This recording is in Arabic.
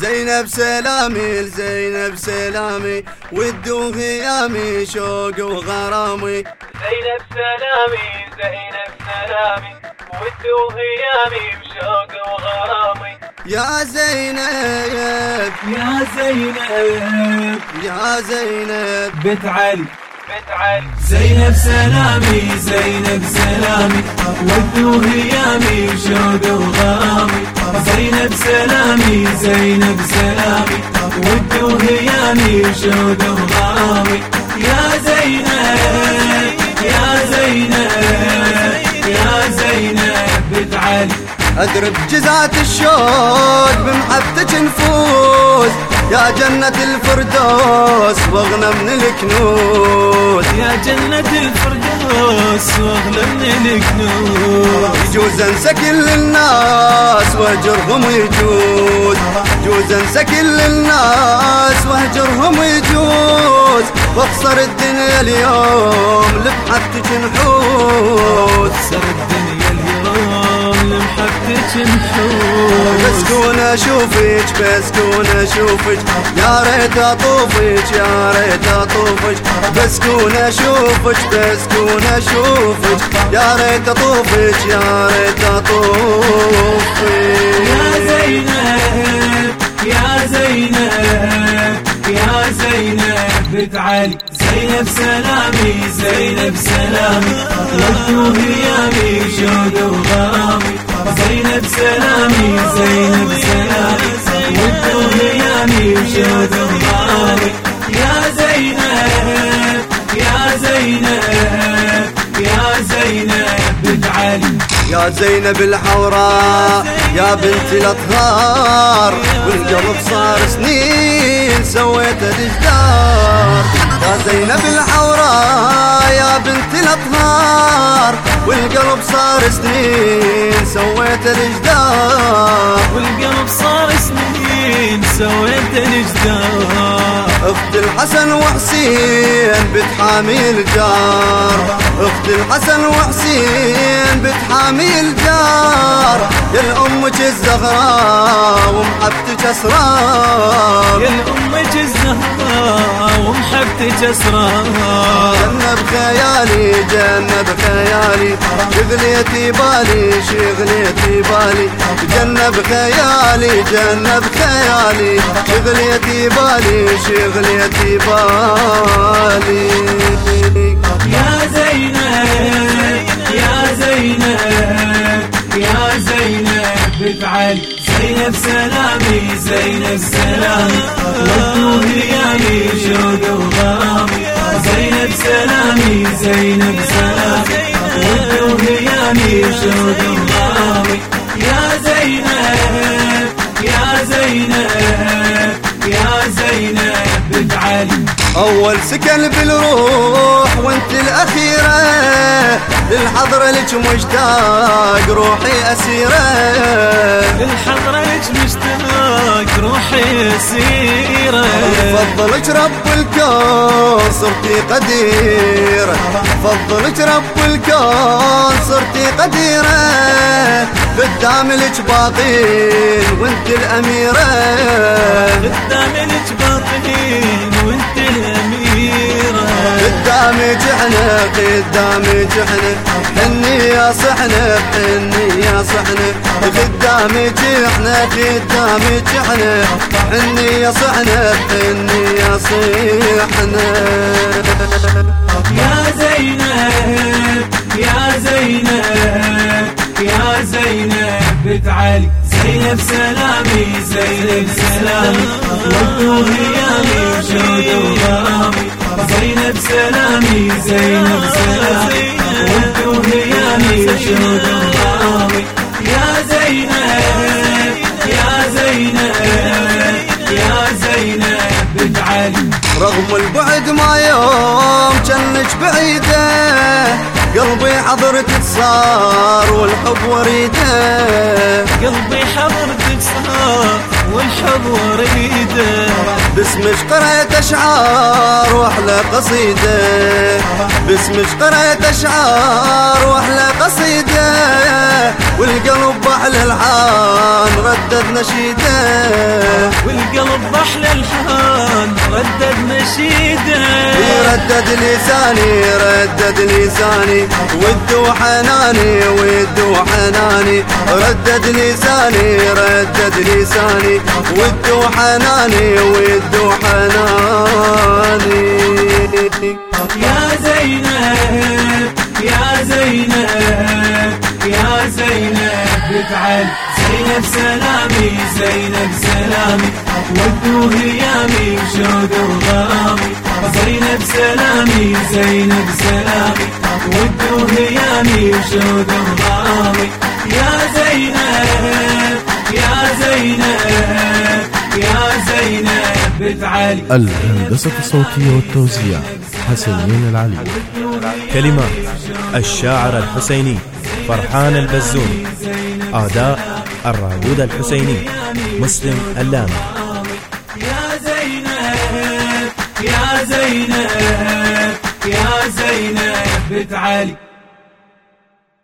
زينب سلامي زينب سلامي ودو غيامي شوق وغرامي. زينب سلامي زينب سلامي ودو غيامي وشوق وغرامي. يا زينب يا زينب يا زينب. بنت علي. زينب سلامي زينب سلامي ودو غيامي وشوق وغرامي. زينب سلامي زينب سلامي ودو غيامي وشوق وغرامي. يا زينب يا زينب يا زينب بنت علي أدرب جزات الشوق بمحبتك نفوز يا جنة الفردوس واغنى من الكنوز. يا جنة الفردوس واغلى من الكنوز. يجوز انسى كل الناس واهجرهم يجوز. يجوز انسى كل الناس واهجرهم يجوز. واخسر الدنيا اليوم لبحثك نحوس صار الدنيا اليوم لمحبتك نحوس بسكون اشوفك بسكون اشوفك يا ريت أطوفك يا ريت أطوفك. بسكون اشوفك بسكون اشوفك يا ريت أطوفك يا ريت أطوفك. يا زينب يا زينب يا زينب بنت علي زينب سلامي زينب سلامي. ودو هيامي شوق وغرامي زينب سلامي زينب سلامي ودو هيامي شوق وغرامي يا زينب يا زينب يا زينب بنت علي يا زينب الحوراء يا بنت الأطهار والقلب صار سنين سويت الجدار يا زينب الحوراء يا بنت الأطهار والقلب صار سنين سويت الجدار والقلب صار سنين سويت الجدار أخت الحسن وحسين بتحامي الجار. أخت الحسن وحسين بتحامي الجار. يا لامك الزهراء ومحبتك أسرار. يا لأمك الزهراء ومحبتك أسرار. جنة بخيالي جنة بخيالي. شغليتي بالي شغليتي بالي. جنة بخيالي جنة بخيالي. شغليتي بالي شغليتي بالي. يا زينب علي زينب سلامي زينب سلامي ودو هيامي شوق وغرامي زينب سلامي زينب سلامي ودو هيامي شوق وغرامي يا زينب يا زينب يا زينب علي أول سكن بالروح وانت الأخيرة. للحضره لك مشتاق روحي أسيرة. سيرة فضلك رب الكون صرتي قديرة. فضلك رب الكون صرتي قديرة. قدام لك باطين وانت الأميرة. قدام لك باطنين وانت قدامك إحنا قدامك إحنا حني يا صحنا حني يا صحنا قدامك إحنا قدامك إحنا حني يا صحنا حني يا صحنا يا زينب يا زينب يا زينب بنت زينب سلامي زينب سلامي. ودو هيامي وشوق وغرامي زينب سلامي زينب سلامي. ودو هيامي وشوق وغرامي يا زينب يا زينب يا زينب بنت علي. رغم البعد ما يوم جنك بعيدة قلبي حضرتك صار والحب وريدة. قلبي حضرتك صار والحب وريدة. باسمك قرأت وأحلى قصيدة. باسمك قرأت أشعار وأحلى قصيدة. والقلب بحل الحان ردد نشيدة. وضح للحال ردد نشيدة. ردد لساني ردد لساني. ود وحناني ود وحناني. ردد لساني ردد لساني. ود وحناني ود وحناني. يا زينب يا زينب يا زينب بتعال زينب سلامي زينب سلامي. ود وهيامي وشوق وغامي زينب سلامي زينب سلامي. ود وهيامي وشوق وغامي يا زينب يا زينب يا زينب بتعالي. الهندسة الصوتية والتوزيع حسين العلي. كلمات الشاعر الحسيني فرحان البزوني أداء الراوود الحسيني مسلم اللامي يا زينب يا زينب بتعالي.